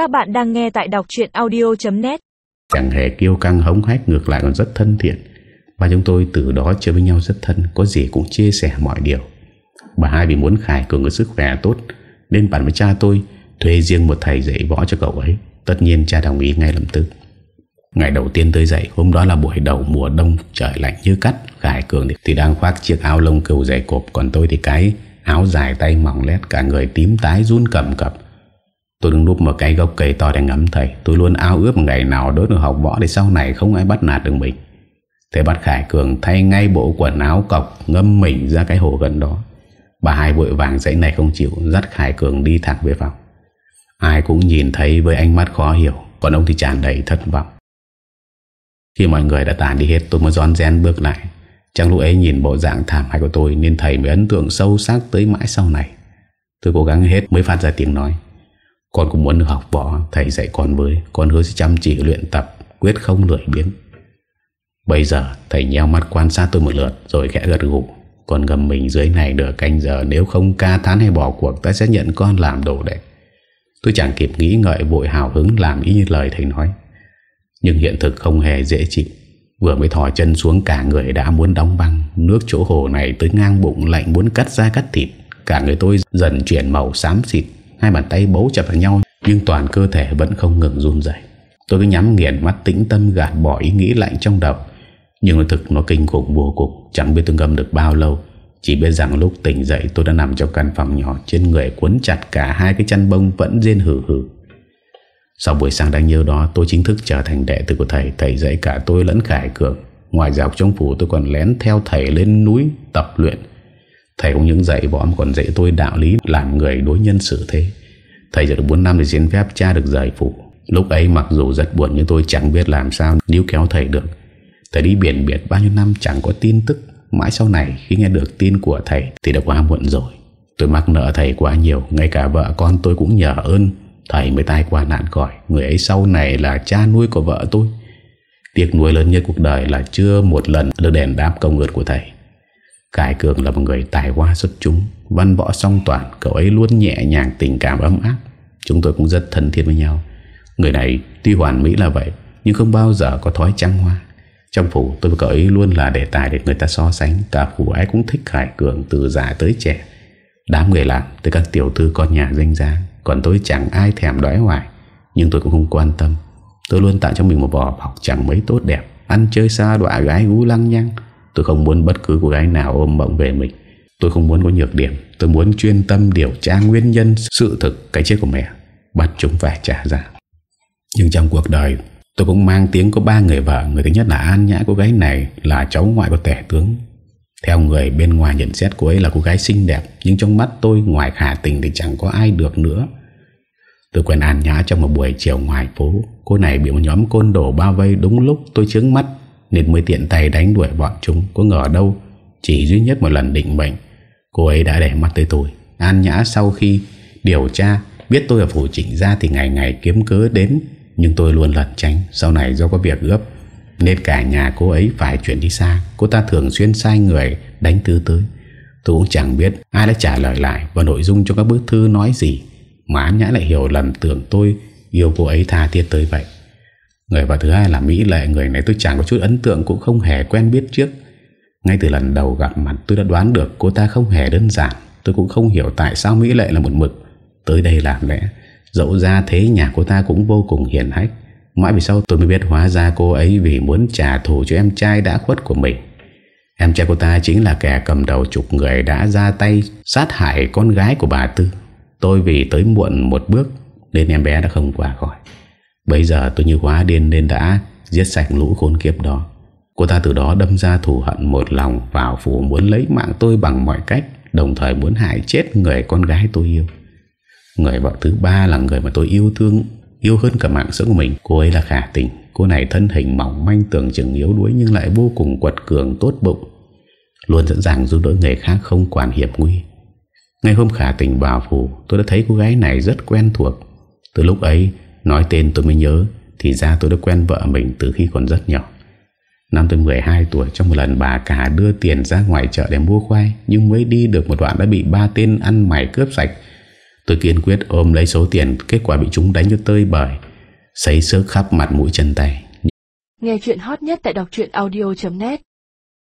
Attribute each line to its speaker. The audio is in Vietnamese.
Speaker 1: Các bạn đang nghe tại đọc chuyện audio.net
Speaker 2: Chẳng hề kiêu căng hống hách, ngược lại còn rất thân thiện. Và chúng tôi từ đó chơi với nhau rất thân, Có gì cũng chia sẻ mọi điều. Bà hai vì muốn Khải cường có sức khỏe tốt, Nên bạn với cha tôi Thuê riêng một thầy dạy võ cho cậu ấy. Tất nhiên cha đồng ý ngay lập tức. Ngày đầu tiên tới dậy Hôm đó là buổi đầu mùa đông, Trời lạnh như cắt, Khải Cường thì đang khoác chiếc áo lông cừu dày cộp, Còn tôi thì cái áo dài tay mỏng lét, Cả người tím tái run cầm cập. Tôi đứng núp một cái gốc cây to để ngắm thầy, Tôi luôn ao ước một ngày nào đối được học võ Để sau này không ai bắt nạt được mình. Thế bắt Khải Cường thay ngay bộ quần áo cọc Ngâm mình ra cái hồ gần đó. Bà hai vội vàng dãy này không chịu, Dắt Khải Cường đi thẳng về phòng. Ai cũng nhìn thấy với ánh mắt khó hiểu, Còn ông thì tràn đầy thất vọng. Khi mọi người đã tàn đi hết, Tôi mới giòn gen bước lại. Trong lúc ấy nhìn bộ dạng thảm hại của tôi, Nên thầy mới ấn tượng sâu sắc tới mãi sau này. Tôi cố gắng hết mới phát ra tiếng nói. Con cũng muốn được học võ, Thầy dạy con với. Con hứa sẽ chăm chỉ, luyện tập, Quyết không lười biến Bây giờ, thầy nheo mắt quan sát tôi một lượt, Rồi khẽ gật gụ Con gầm mình dưới này được canh giờ, Nếu không ca thán hay bỏ cuộc, Ta sẽ nhận con làm đồ đệ. Tôi chẳng kịp nghĩ ngợi, vội hào hứng Làm ý như lời thầy nói. Nhưng hiện thực không hề dễ chịu. Vừa mới thò chân xuống, cả người đã muốn đóng băng. Nước chỗ hồ này tới ngang bụng, lạnh muốn cắt ra cắt thịt. Cả người tôi dần chuyển màu xám xịt. Hai bàn tay bấu chặt vào nhau, Nhưng toàn cơ thể vẫn không ngừng run dậy Tôi cứ nhắm nghiền mắt tĩnh tâm gạt bỏ ý nghĩ lạnh trong đầu. Nhưng nó thực, nó kinh khủng vô cùng, Chẳng biết tôi ngâm được bao lâu. Chỉ biết rằng lúc tỉnh dậy, tôi đã nằm trong căn phòng nhỏ, Trên người cuốn chặt cả hai cái chăn bông vẫn rên hử hử Sau buổi sáng đáng nhớ đó, Tôi chính thức trở thành đệ tử của thầy. Thầy dạy cả tôi lẫn Khải Cường. Ngoài dọc trong phủ, tôi còn lén theo thầy lên núi tập luyện. Thầy không những dạy võ mà còn dạy tôi đạo lý làm người đối nhân xử thế. Thầy giờ được 4 năm thì xin phép cha được giải phụ. Lúc ấy mặc dù rất buồn nhưng tôi chẳng biết làm sao níu kéo thầy được. Thầy đi biển biệt bao nhiêu năm chẳng có tin tức. Mãi sau này khi nghe được tin của thầy thì đã quá muộn rồi. Tôi mắc nợ thầy quá nhiều. Ngay cả vợ con tôi cũng nhờ ơn. Thầy mới tai qua nạn khỏi, Người ấy sau này là cha nuôi của vợ tôi. Tiếc nuôi lớn nhất cuộc đời là chưa một lần được đền đáp công ơn của thầy. Khải Cường là một người tài hoa xuất chúng, Văn võ song toàn, Cậu ấy luôn nhẹ nhàng tình cảm ấm áp. Chúng tôi cũng rất thân thiết với nhau. Người này tuy hoàn mỹ là vậy, Nhưng không bao giờ có thói trăng hoa. Trong phủ, tôi và cậu ấy luôn là đề tài Để người ta so sánh. Cả phủ ai cũng thích Khải Cường từ già tới trẻ. Đám người làm tới các tiểu thư con nhà danh giá, Còn tôi chẳng ai thèm đói hoài. Nhưng tôi cũng không quan tâm. Tôi luôn tạo cho mình một vỏ bọc chẳng mấy tốt đẹp, Ăn chơi xa đọa gái gú lăng nhăng. Tôi không muốn bất cứ cô gái nào ôm mộng về mình. Tôi không muốn có nhược điểm. Tôi muốn chuyên tâm điều tra nguyên nhân, Sự thực, cái chết của mẹ. Bắt chúng phải trả ra. Nhưng trong cuộc đời, Tôi cũng mang tiếng có ba người vợ. Người thứ nhất là An Nhã, cô gái này Là cháu ngoại của tể tướng. Theo người bên ngoài nhận xét, cô ấy là cô gái xinh đẹp. Nhưng trong mắt tôi, ngoài khả tình Thì chẳng có ai được nữa. Tôi quen An Nhã trong một buổi chiều ngoài phố. Cô này bị một nhóm côn đồ bao vây Đúng lúc tôi chướng mắt nên mới tiện tay đánh đuổi bọn chúng. Có ngờ đâu, Chỉ duy nhất một lần định mệnh, Cô ấy đã để mắt tới tôi. An nhã sau khi điều tra, Biết tôi ở phủ trịnh ra thì ngày ngày kiếm cớ đến, Nhưng tôi luôn lẩn tránh. Sau này do có việc gấp, Nên cả nhà cô ấy phải chuyển đi xa. Cô ta thường xuyên sai người đánh tư tới. Tôi cũng chẳng biết ai đã trả lời lại Và nội dung cho các bức thư nói gì, Mà An Nhã lại hiểu lầm tưởng tôi Yêu cô ấy tha thiết tới vậy. Người vợ thứ hai là Mỹ Lệ, Người này tôi chẳng có chút ấn tượng, Cũng không hề quen biết trước. Ngay từ lần đầu gặp mặt tôi đã đoán được Cô ta không hề đơn giản. Tôi cũng không hiểu tại sao Mỹ Lệ là một mực. Tới đây làm lẽ, Dẫu ra thế nhà cô ta cũng vô cùng hiền hách. Mãi vì sau tôi mới biết hóa ra cô ấy Vì muốn trả thù cho em trai đã khuất của mình. Em trai cô ta chính là kẻ cầm đầu chục người Đã ra tay sát hại con gái của bà Tư. Tôi vì tới muộn một bước Nên em bé đã không qua khỏi. Bây giờ tôi như quá điên nên đã giết sạch lũ khốn kiếp đó. Cô ta từ đó đâm ra thù hận một lòng vào phủ muốn lấy mạng tôi bằng mọi cách, đồng thời muốn hại chết người con gái tôi yêu. Người vợ thứ ba là người mà tôi yêu thương, yêu hơn cả mạng sống của mình. Cô ấy là khả tình. Cô này thân hình mỏng manh tưởng chừng yếu đuối nhưng lại vô cùng quật cường tốt bụng. Luôn sẵn sàng giúp đỡ người khác không quản hiểm nguy. Ngày hôm khả tình vào phủ, tôi đã thấy cô gái này rất quen thuộc. Từ lúc ấy, Nói tên tôi mới nhớ, Thì ra tôi đã quen vợ mình từ khi còn rất nhỏ. Năm tôi 12 tuổi, Trong một lần bà cả đưa tiền ra ngoài chợ để mua khoai, Nhưng mới đi được một đoạn đã bị ba tên ăn mày cướp sạch. Tôi kiên quyết ôm lấy số tiền, Kết quả bị chúng đánh cho tơi bời, Sấy xước khắp mặt mũi chân tay.
Speaker 3: Nghe chuyện hot nhất tại đọc audio.net